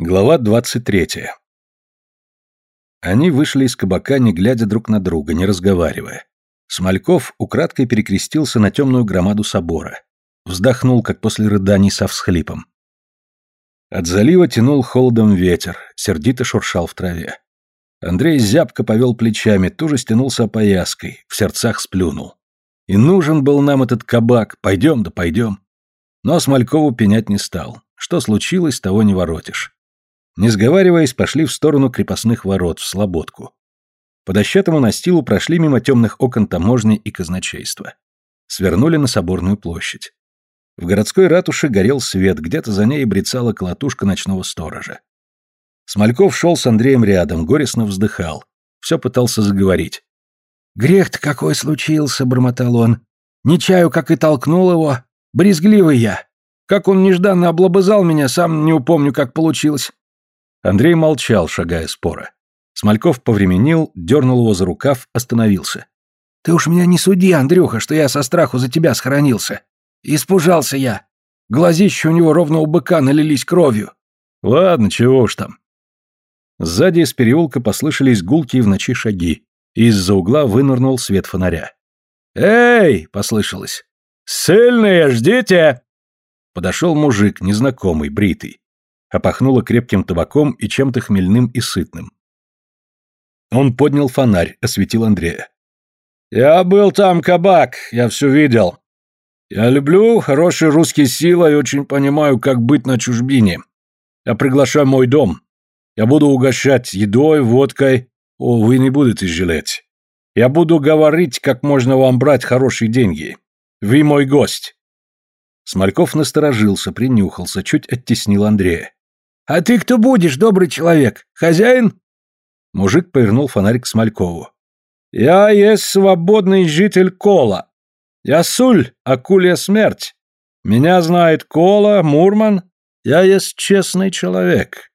Глава 23. Они вышли из кабака, не глядя друг на друга, не разговаривая. Смольков украдкой перекрестился на темную громаду собора. Вздохнул, как после рыданий со всхлипом. От залива тянул холодом ветер, сердито шуршал в траве. Андрей зябко повел плечами, тоже стянулся опояской, в сердцах сплюнул. И нужен был нам этот кабак, пойдем да пойдем. Но Смолькову пенять не стал. Что случилось, того не воротишь. Не сговариваясь, пошли в сторону крепостных ворот, в Слободку. По дощатому настилу прошли мимо темных окон таможни и казначейства. Свернули на Соборную площадь. В городской ратуше горел свет, где-то за ней брецала колотушка ночного сторожа. Смольков шел с Андреем рядом, горестно вздыхал. Все пытался заговорить. «Грех-то какой случился», — бормотал он. «Не чаю, как и толкнул его. Брезгливый я. Как он нежданно облобызал меня, сам не упомню, как получилось. Андрей молчал, шагая спора. Смольков повременил, дернул его за рукав, остановился. «Ты уж меня не суди, Андрюха, что я со страху за тебя схоронился. Испужался я. Глазища у него ровно у быка налились кровью». «Ладно, чего уж там». Сзади из переулка послышались гулкие в ночи шаги, из-за угла вынырнул свет фонаря. «Эй!» — послышалось. «Сильные, ждите!» Подошел мужик, незнакомый, бритый а пахнуло крепким табаком и чем-то хмельным и сытным. Он поднял фонарь, осветил Андрея. «Я был там, кабак, я все видел. Я люблю хороший русский сила и очень понимаю, как быть на чужбине. Я приглашаю мой дом. Я буду угощать едой, водкой. О, вы не будете жалеть. Я буду говорить, как можно вам брать хорошие деньги. Вы мой гость». Смольков насторожился, принюхался, чуть оттеснил Андрея. «А ты кто будешь, добрый человек? Хозяин?» Мужик повернул фонарик к Смолькову. «Я есть свободный житель Кола. Я Суль, акулья смерть. Меня знает Кола, Мурман. Я есть честный человек.